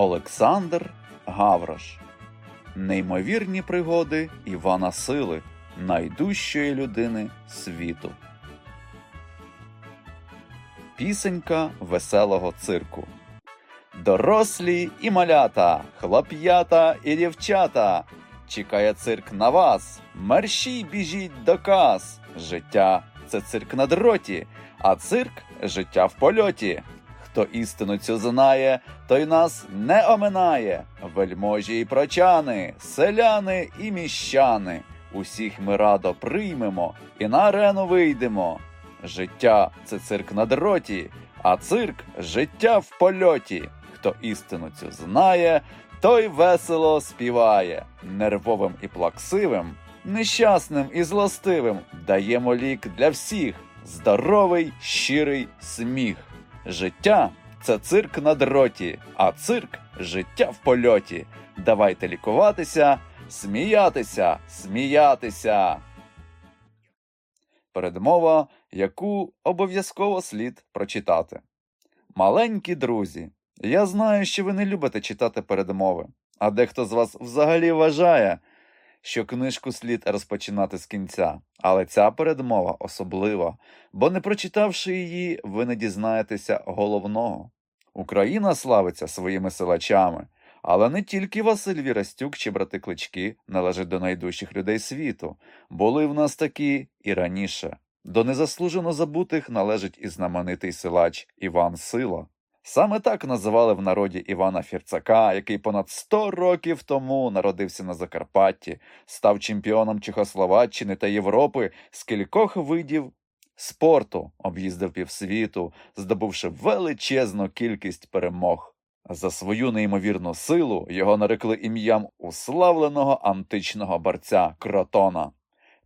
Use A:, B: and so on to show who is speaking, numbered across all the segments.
A: Олександр Гаврош. Неймовірні пригоди Івана Сили, найдужчої людини світу. Пісенька веселого цирку. Дорослі і малята, хлоп'ята і дівчата. Чекає цирк на вас. Мерщій біжіть до каз. Життя це цирк на дроті, а цирк життя в польоті. Хто істину цю знає, той нас не оминає. Вельможі і прочани, селяни і міщани. Усіх ми радо приймемо і на арену вийдемо. Життя це цирк на дроті, а цирк життя в польоті. Хто істину цю знає, той весело співає, нервовим і плаксивим, нещасним і злостивим даємо лік для всіх здоровий, щирий сміх. Життя це цирк на дроті, а цирк життя в польоті. Давайте лікуватися, сміятися, сміятися. Передмова, яку обов'язково слід прочитати. Маленькі друзі, я знаю, що ви не любите читати передмови, а дехто з вас взагалі вважає, що книжку слід розпочинати з кінця, але ця передмова особлива, бо не прочитавши її, ви не дізнаєтеся головного. Україна славиться своїми силачами, але не тільки Василь Вірастюк чи брати Клички належать до найдужчих людей світу, були в нас такі і раніше. До незаслужено забутих належить і знаменитий силач Іван Сила. Саме так називали в народі Івана Фірцака, який понад 100 років тому народився на Закарпатті, став чемпіоном Чехословаччини та Європи з кількох видів спорту, об'їздив півсвіту, здобувши величезну кількість перемог. За свою неймовірну силу його нарекли ім'ям уславленого античного борця Кротона.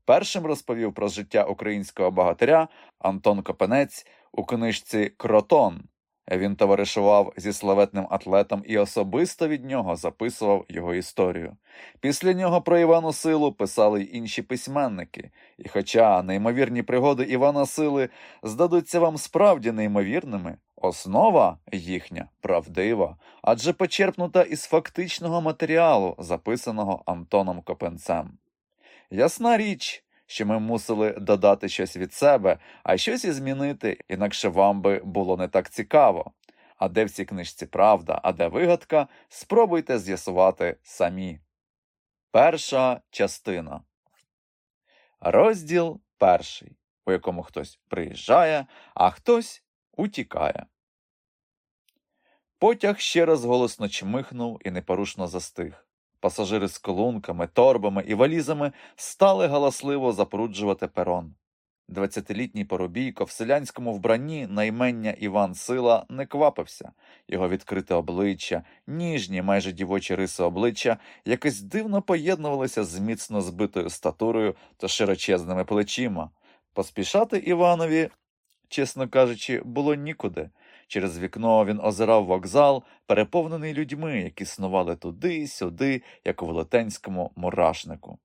A: Першим розповів про життя українського богатиря Антон Копенець у книжці Кротон. Він товаришував зі славетним атлетом і особисто від нього записував його історію. Після нього про Івану Силу писали й інші письменники, і хоча неймовірні пригоди Івана Сили здадуться вам справді неймовірними, основа їхня правдива, адже почерпнута із фактичного матеріалу, записаного Антоном Копенцем. Ясна річ, що ми мусили додати щось від себе, а щось і змінити, інакше вам би було не так цікаво. А де в цій книжці правда, а де вигадка, спробуйте з'ясувати самі. Перша частина. Розділ перший, у якому хтось приїжджає, а хтось утікає. Потяг ще раз голосно чмихнув і непорушно застиг. Пасажири з колунками, торбами і валізами стали галасливо запруджувати перон. Двадцятилітній поробійко в селянському вбранні наймення Іван Сила не квапився, його відкрите обличчя, ніжні, майже дівочі риси обличчя якось дивно поєднувалися з міцно збитою статурою та широчезними плечима. Поспішати Іванові, чесно кажучи, було нікуди. Через вікно він озирав вокзал, переповнений людьми, які снували туди сюди, як у велетенському мурашнику.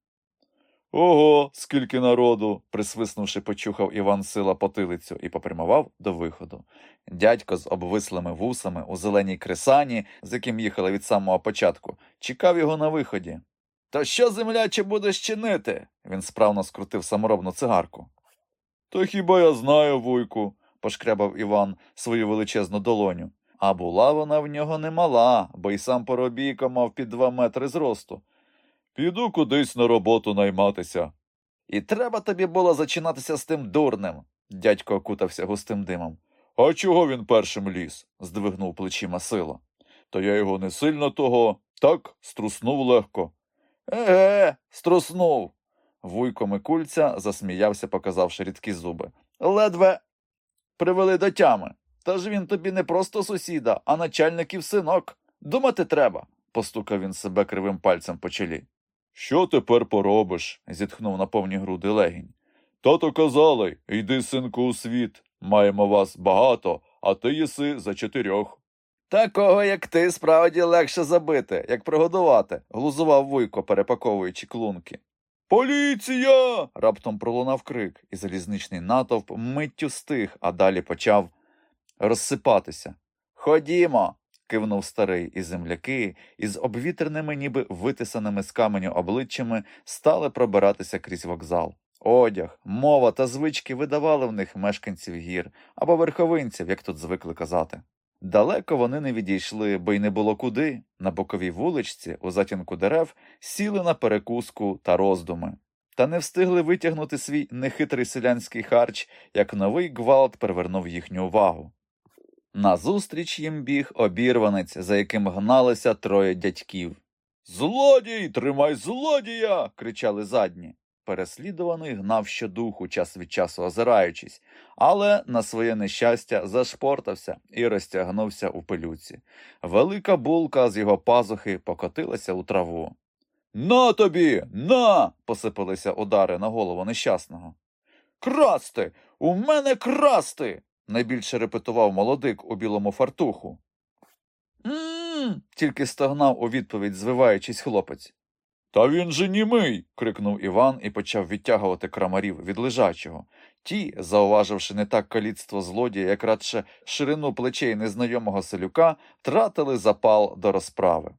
A: Ого, скільки народу. присвиснувши, почухав Іван Сила потилицю і попрямував до виходу. Дядько з обвислими вусами у зеленій кресані, з яким їхали від самого початку, чекав його на виході. То що, земляче, будеш чинити? Він справно скрутив саморобну цигарку. То хіба я знаю, вуйку, пошкрябав Іван свою величезну долоню. А була вона в нього немала, бо й сам поробійко мав під два метри зросту. Піду кудись на роботу найматися. І треба тобі було зачинатися з тим дурнем, дядько окутався густим димом. А чого він першим ліз? здвигнув плечима сила. То я його не сильно того, так струснув легко. Еге, струснув. Вуйко Микульця засміявся, показавши рідкі зуби. Ледве привели до тями. Та ж він тобі не просто сусіда, а начальників синок. Думати треба, постукав він себе кривим пальцем по чолі. Що тепер поробиш? зітхнув на повні груди легінь. Тато казали йди, синку, у світ. Маємо вас багато, а ти єси за чотирьох. Такого, як ти, справді легше забити, як пригодувати, глузував вуйко, перепаковуючи клунки. Поліція. раптом пролунав крик, і залізничний натовп миттю стих, а далі почав розсипатися. Ходімо. кивнув старий, і земляки із обвітреними, ніби витисаними з каменю обличчями стали пробиратися крізь вокзал. Одяг, мова та звички видавали в них мешканців гір або верховинців, як тут звикли казати. Далеко вони не відійшли, бо й не було куди. На боковій вуличці, у затінку дерев, сіли на перекуску та роздуми. Та не встигли витягнути свій нехитрий селянський харч, як новий гвалт привернув їхню увагу. Назустріч їм біг обірванець, за яким гналися троє дядьків. Злодій, тримай злодія. кричали задні. Переслідуваний гнав щодуху, час від часу озираючись, але на своє нещастя зашпортався і розтягнувся у пилюці. Велика булка з його пазухи покотилася у траву. На тобі, на. посипалися удари на голову нещасного. Красти! У мене красти. найбільше репетував молодик у білому фартуху. М. тільки стогнав у відповідь, звиваючись хлопець. Та він же німий. крикнув Іван і почав відтягувати крамарів від лежачого. Ті, зауваживши не так каліцтво злодія, як радше ширину плечей незнайомого селюка, втратили запал до розправи.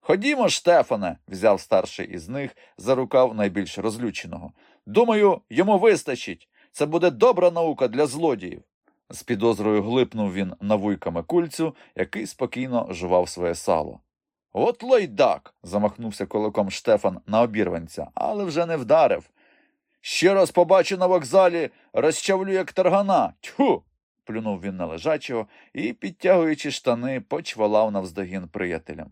A: Ходімо, Штефане, взяв старший із них за рукав найбільш розлюченого. Думаю, йому вистачить. Це буде добра наука для злодіїв. З підозрою глипнув він на вуйками кульцю, який спокійно жував своє сало. От лойдак. замахнувся кулаком Штефан на обірванця, але вже не вдарив. Ще раз побачу на вокзалі, розчавлю, як таргана. Тьху. плюнув він на лежачого і, підтягуючи штани, почвалав навздогін приятелям.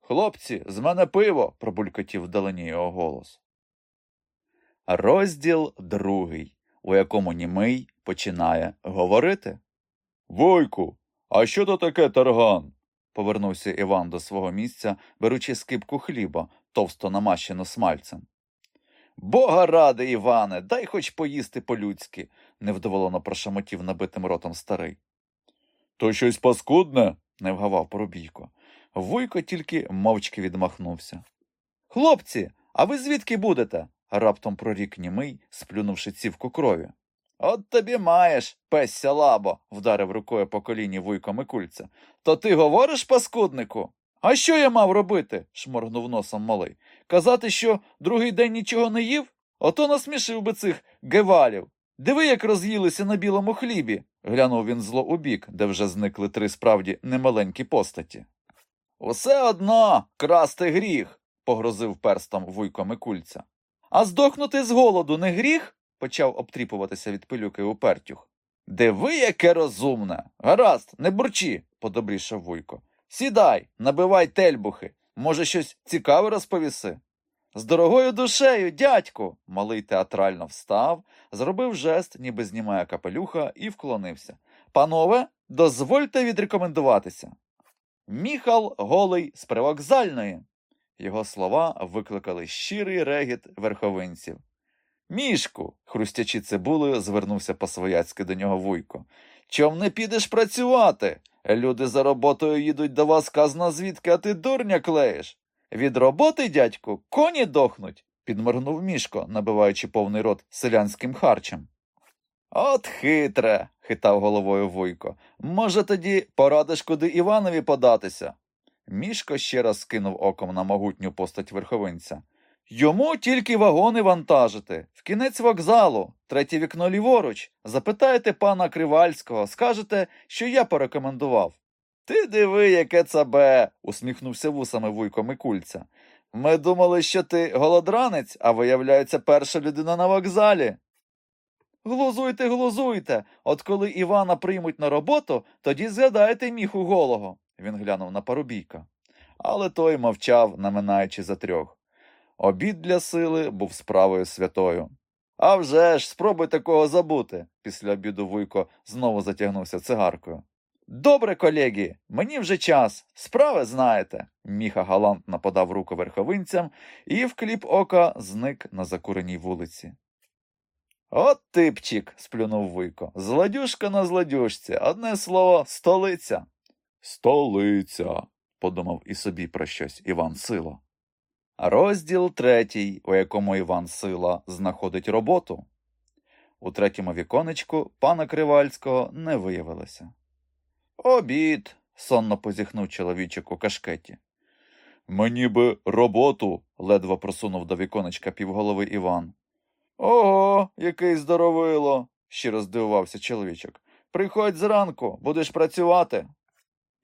A: Хлопці, з мене пиво, пробулькотів вдалині його голос. Розділ другий, у якому німий починає говорити. Войку, а що то таке тарган? Повернувся Іван до свого місця, беручи скипку хліба, товсто намащену смальцем. Бога ради, Іване, дай хоч поїсти по-людськи, невдоволено прошамотів набитим ротом старий. То щось паскудне? не вгавав Поробійко. Вуйко тільки мовчки відмахнувся. Хлопці, а ви звідки будете? раптом прорік німий, сплюнувши цівку крові. От тобі маєш, песся лабо, вдарив рукою по коліні Вуйко Микульця. То ти говориш, паскуднику? А що я мав робити? шморгнув носом малий. Казати, що другий день нічого не їв? Ото насмішив би цих гевалів. Диви, як роз'їлися на білому хлібі, глянув він зло у бік, де вже зникли три справді немаленькі постаті. Усе одно красти гріх, погрозив перстом Вуйко Микульця. А здохнути з голоду не гріх? Почав обтріпуватися від пилюки упертюх. Диви, яке розумне. Гаразд, не бурчи, подобрішав Вуйко. Сідай, набивай тельбухи. Може, щось цікаве розповіси? З дорогою душею, дядьку. Малий театрально встав, зробив жест, ніби знімає капелюха, і вклонився. Панове, дозвольте відрекомендуватися. Міхал голий з привокзальної. Його слова викликали щирий регіт верховинців. Мішку, хрустячи цибулею, звернувся по-свояцьки до нього вуйко. Чом не підеш працювати? Люди за роботою їдуть до вас казна звідки, а ти дурня клеїш. Від роботи, дядьку, коні дохнуть, підморгнув мішко, набиваючи повний рот селянським харчем. От хитре, хитав головою Вуйко. Може, тоді порадиш, куди Іванові податися? Мішко ще раз скинув оком на могутню постать верховинця. Йому тільки вагони вантажити, в кінець вокзалу, третє вікно ліворуч. Запитаєте пана Кривальського, скажете, що я порекомендував. Ти диви, яке цабе, усміхнувся вусами Вуйко Микульця. Ми думали, що ти голодранець, а виявляється, перша людина на вокзалі. Глузуйте, глузуйте. От коли Івана приймуть на роботу, тоді згадайте міху голого, він глянув на парубійка. Але той мовчав, наминаючи за трьох. Обід для сили був справою святою. «А вже ж, спробуй такого забути, після обіду Вуйко знову затягнувся цигаркою. Добре, колеги, мені вже час. Справи знаєте. Міха галантно подав руку верховинцям і в кліп ока зник на закуреній вулиці. От типчик, сплюнув Вуйко. Зладюшка на зладюшці, одне слово, столиця. Столиця, подумав і собі про щось Іван Сило. Розділ третій, у якому Іван Сила знаходить роботу. У третьому віконечку пана Кривальського не виявилося. Обід, сонно позіхнув чоловічок у кашкеті. Мені би роботу, ледве просунув до віконечка півголови Іван. Ого, який здоровило, щиро здивувався чоловічок. Приходь зранку, будеш працювати.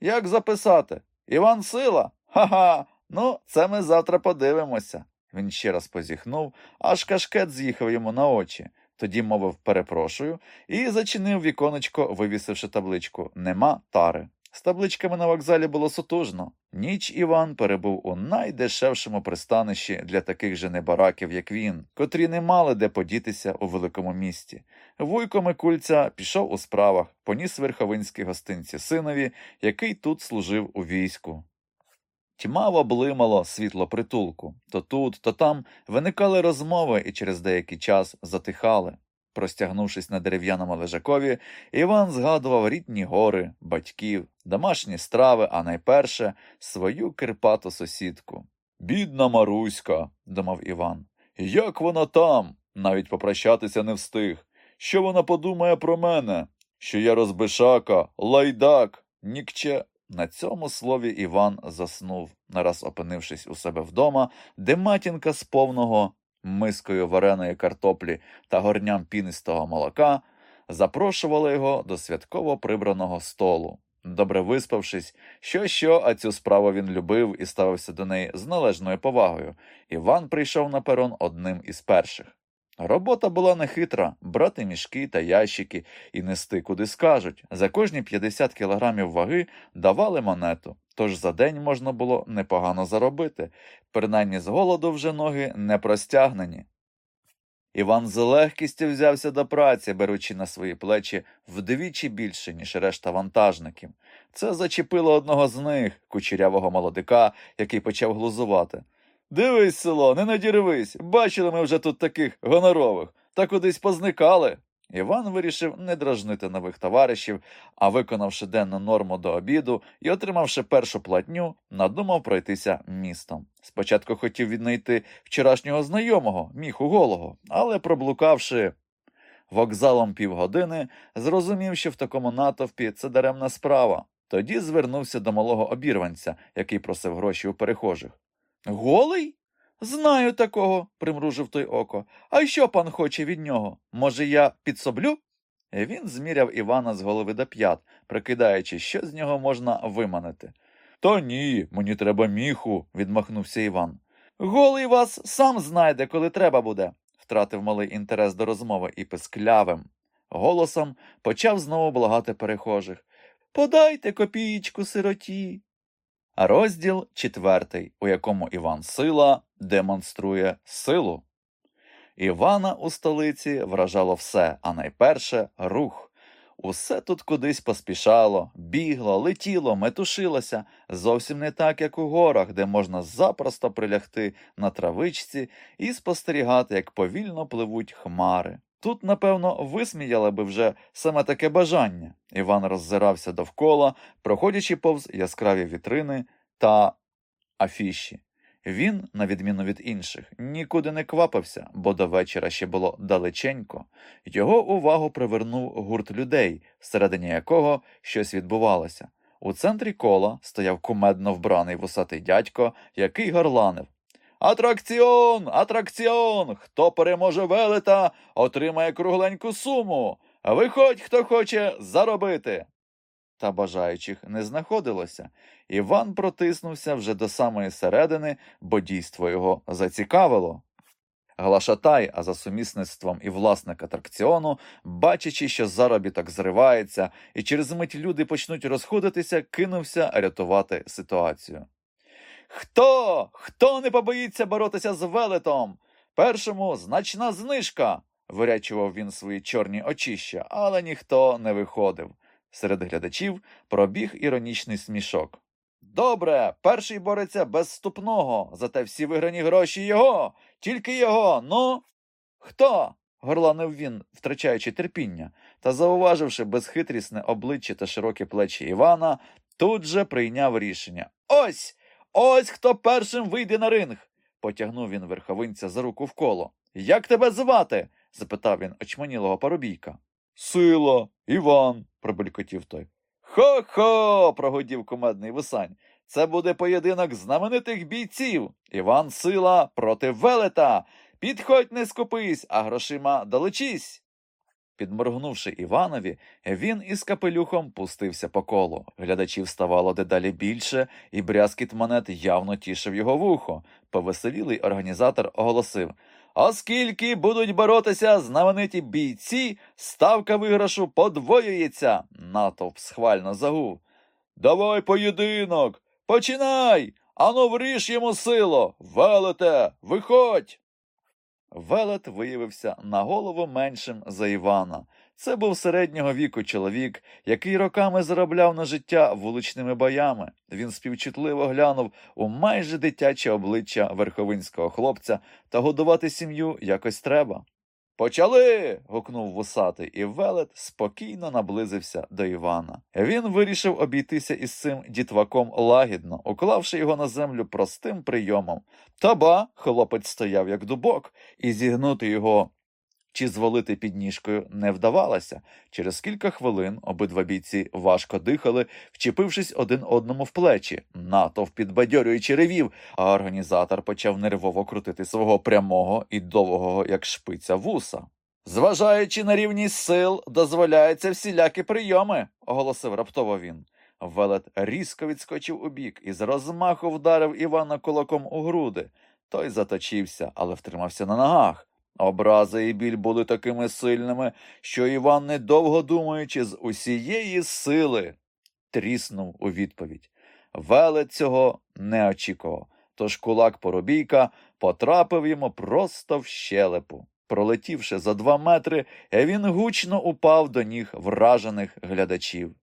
A: Як записати? Іван Сила? Ха-ха. Ну, це ми завтра подивимося. Він ще раз позіхнув, аж кашкет з'їхав йому на очі. Тоді мовив перепрошую і зачинив віконечко, вивісивши табличку Нема тари. З табличками на вокзалі було сутужно. Ніч Іван перебув у найдешевшому пристанищі для таких же небараків, як він, котрі не мали де подітися у великому місті. Вуйко Микульця пішов у справах, поніс верховинські гостинці синові, який тут служив у війську. Тьмаво блимало світло притулку. То тут, то там виникали розмови і через деякий час затихали. Простягнувшись на дерев'яному лежакові, Іван згадував рідні гори, батьків, домашні страви, а найперше свою кирпату сусідку. Бідна Маруська, думав Іван. Як вона там? Навіть попрощатися не встиг. Що вона подумає про мене? Що я розбишака, лайдак, нікче. На цьому слові Іван заснув, нараз опинившись у себе вдома, де матінка з повного мискою вареної картоплі та горням пінистого молока запрошувала його до святково прибраного столу. Добре виспавшись, що що, а цю справу він любив і ставився до неї з належною повагою. Іван прийшов на перон одним із перших. Робота була нехитра брати мішки та ящики і нести куди скажуть. За кожні 50 кілограмів ваги давали монету, тож за день можна було непогано заробити, принаймні з голоду вже ноги не простягнені. Іван з легкістю взявся до праці, беручи на свої плечі вдвічі більше, ніж решта вантажників. Це зачепило одного з них, кучерявого молодика, який почав глузувати. Дивись, село, не надірвись. Бачили ми вже тут таких гонорових, та кудись позникали. Іван вирішив не дражнити нових товаришів, а виконавши денну норму до обіду і отримавши першу платню, надумав пройтися містом. Спочатку хотів віднайти вчорашнього знайомого, міху голого, але проблукавши вокзалом півгодини, зрозумів, що в такому натовпі це даремна справа. Тоді звернувся до малого обірванця, який просив гроші у перехожих. Голий? Знаю такого, примружив той око. А що пан хоче від нього? Може, я підсоблю? Він зміряв Івана з голови до п'ят, прикидаючи, що з нього можна виманити. Та ні, мені треба міху, відмахнувся Іван. Голий вас сам знайде, коли треба буде, втратив малий інтерес до розмови і писклявим. Голосом почав знову благати перехожих. Подайте копієчку сироті. Розділ четвертий, у якому Іван Сила демонструє силу. Івана у столиці вражало все, а найперше рух. Усе тут кудись поспішало, бігло, летіло, метушилося, зовсім не так, як у горах, де можна запросто прилягти на травичці і спостерігати, як повільно пливуть хмари. Тут, напевно, висміяли би вже саме таке бажання. Іван роззирався довкола, проходячи повз яскраві вітрини та афіші. Він, на відміну від інших, нікуди не квапився, бо до вечора ще було далеченько. Його увагу привернув гурт людей, всередині якого щось відбувалося. У центрі кола стояв кумедно вбраний вусатий дядько, який горланив. Атракціон! Атракціон! Хто переможе велета, отримає кругленьку суму. Виходь, хто хоче заробити. Та бажаючих не знаходилося. Іван протиснувся вже до самої середини, бо дійство його зацікавило. Глашатай, а за сумісництвом і власник атракціону, бачачи, що заробіток зривається, і через мить люди почнуть розходитися, кинувся рятувати ситуацію. Хто? Хто не побоїться боротися з велетом? Першому значна знижка. вирячував він свої чорні очища, але ніхто не виходив. Серед глядачів пробіг іронічний смішок. Добре, перший бореться без ступного, зате всі виграні гроші його, тільки його, ну. Хто? горланив він, втрачаючи терпіння, та, зауваживши безхитрісне обличчя та широкі плечі Івана, тут же прийняв рішення. Ось! Ось хто першим вийде на ринг. потягнув він верховинця за руку в коло. Як тебе звати? запитав він очманілого парубійка. Сила, Іван, пробелькотів той. Хо-хо. прогудів кумедний вусань. Це буде поєдинок знаменитих бійців. Іван Сила проти велета. Підходь, не скупись, а грошима долучись. Підморгнувши Іванові, він із капелюхом пустився по колу. Глядачів ставало дедалі більше, і брязкіт монет явно тішив його вухо. Повеселілий організатор оголосив Оскільки будуть боротися знамениті бійці, ставка виграшу подвоюється. Натовп схвально загув. Давай поєдинок, починай. Ану вріж йому сило. Велете, виходь. Велет виявився на голову меншим за Івана. Це був середнього віку чоловік, який роками заробляв на життя вуличними боями. Він співчутливо глянув у майже дитяче обличчя верховинського хлопця та годувати сім'ю якось треба. Почали. гукнув вусатий, і велет спокійно наблизився до Івана. Він вирішив обійтися із цим дітваком лагідно, уклавши його на землю простим прийомом. Та ба, хлопець стояв як дубок, і зігнути його чи звалити підніжкою не вдавалося. Через кілька хвилин обидва бійці важко дихали, вчепившись один одному в плечі. Натовп підбадьорюючи ревів, а організатор почав нервово крутити свого прямого і довгого, як шпиця вуса. Зважаючи на рівність сил, дозволяються всілякі прийоми, оголосив раптово він. Велет різко відскочив убік і з розмаху вдарив Івана кулаком у груди. Той заточився, але втримався на ногах. Образи і біль були такими сильними, що Іван, недовго думаючи, з усієї сили тріснув у відповідь. Велет цього не очікував, тож кулак поробійка потрапив йому просто в щелепу. Пролетівши за два метри, він гучно упав до ніг вражених глядачів.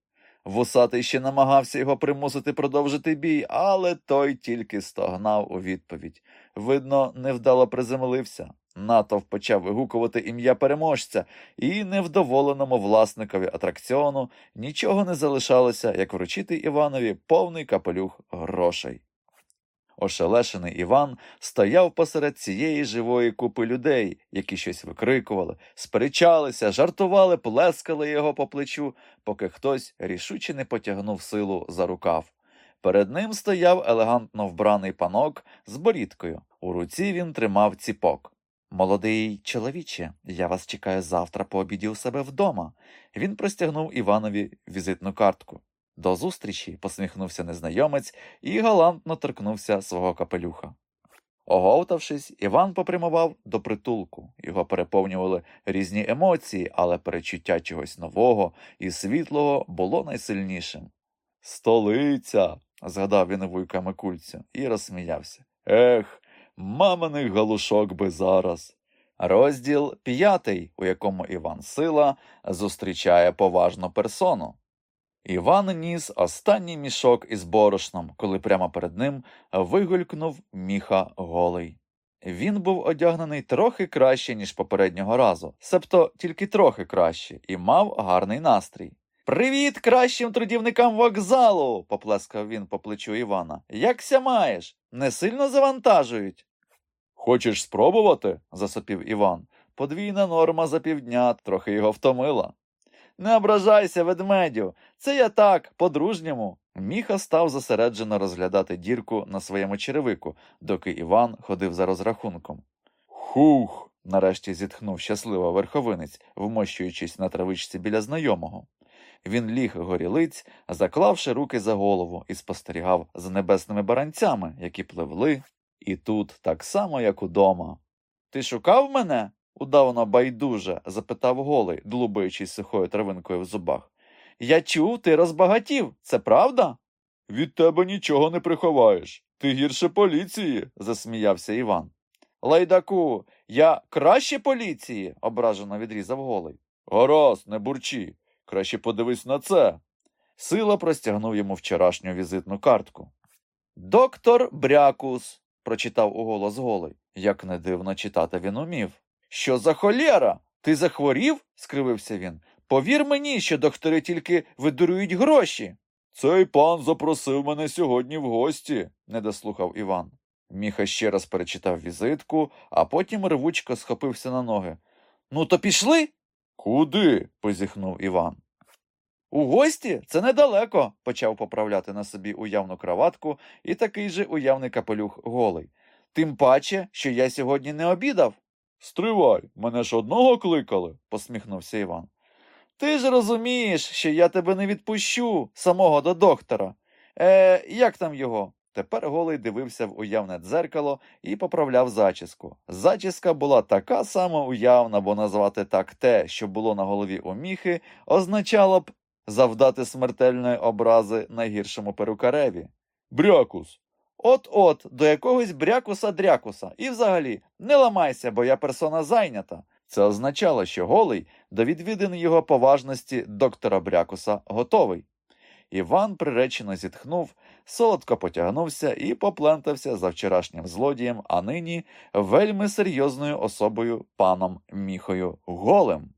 A: Вусатий ще намагався його примусити продовжити бій, але той тільки стогнав у відповідь. Видно, невдало приземлився. Натовп почав вигукувати ім'я переможця, і невдоволеному власникові атракціону нічого не залишалося, як вручити Іванові повний капелюх грошей. Ошелешений Іван стояв посеред цієї живої купи людей, які щось викрикували, сперечалися, жартували, плескали його по плечу, поки хтось рішуче не потягнув силу за рукав. Перед ним стояв елегантно вбраний панок з борідкою. У руці він тримав ціпок. Молодий чоловіче, я вас чекаю завтра по обіді у себе вдома. Він простягнув Іванові візитну картку. До зустрічі посміхнувся незнайомець і галантно торкнувся свого капелюха. Оговтавшись, Іван попрямував до притулку. Його переповнювали різні емоції, але перечуття чогось нового і світлого було найсильнішим. Столиця. згадав він вуйка Микульцю і розсміявся. Ех, маминих галушок би зараз. Розділ п'ятий, у якому Іван Сила зустрічає поважну персону. Іван ніс останній мішок із борошном, коли прямо перед ним вигулькнув міха голий. Він був одягнений трохи краще, ніж попереднього разу, себто тільки трохи краще, і мав гарний настрій. Привіт кращим трудівникам вокзалу, поплескав він по плечу Івана. Якся маєш? Не сильно завантажують. Хочеш спробувати? засопів Іван. Подвійна норма за півдня трохи його втомила. Не ображайся, ведмедю, це я так, по-дружньому. Міха став зосереджено розглядати дірку на своєму черевику, доки Іван ходив за розрахунком. Хух. нарешті зітхнув щасливо верховинець, вмощуючись на травичці біля знайомого. Він ліг горілиць, заклавши руки за голову, і спостерігав за небесними баранцями, які пливли, і тут так само, як удома. Ти шукав мене? удавно байдуже, запитав голий, длубаючись сухою травинкою в зубах. Я чув, ти розбагатів, це правда? Від тебе нічого не приховаєш. Ти гірше поліції, засміявся Іван. Лайдаку, я краще поліції, ображено відрізав голий. Гаразд, не бурчи. Краще подивись на це. Сила простягнув йому вчорашню візитну картку. Доктор Брякус, прочитав уголос голий. Як не дивно читати він умів. Що за холєра? Ти захворів? скривився він. Повір мені, що доктори тільки видурують гроші. Цей пан запросив мене сьогодні в гості, не дослухав Іван. Міха ще раз перечитав візитку, а потім ревучко схопився на ноги. Ну, то пішли? Куди? позіхнув Іван. У гості це недалеко, почав поправляти на собі уявну краватку і такий же уявний капелюх голий. Тим паче, що я сьогодні не обідав. Стривай, мене ж одного кликали, посміхнувся Іван. Ти ж розумієш, що я тебе не відпущу самого до доктора. Е, як там його? Тепер голий дивився в уявне дзеркало і поправляв зачіску. Зачіска була така сама уявна, бо назвати так те, що було на голові у міхи, означало б завдати смертельної образи найгіршому перукареві. Брякус. От-от, до якогось брякуса-дрякуса. І взагалі, не ламайся, бо я персона зайнята. Це означало, що голий до відвідин його поважності доктора Брякуса готовий. Іван приречено зітхнув, солодко потягнувся і поплентався за вчорашнім злодієм, а нині вельми серйозною особою паном Міхою Голем.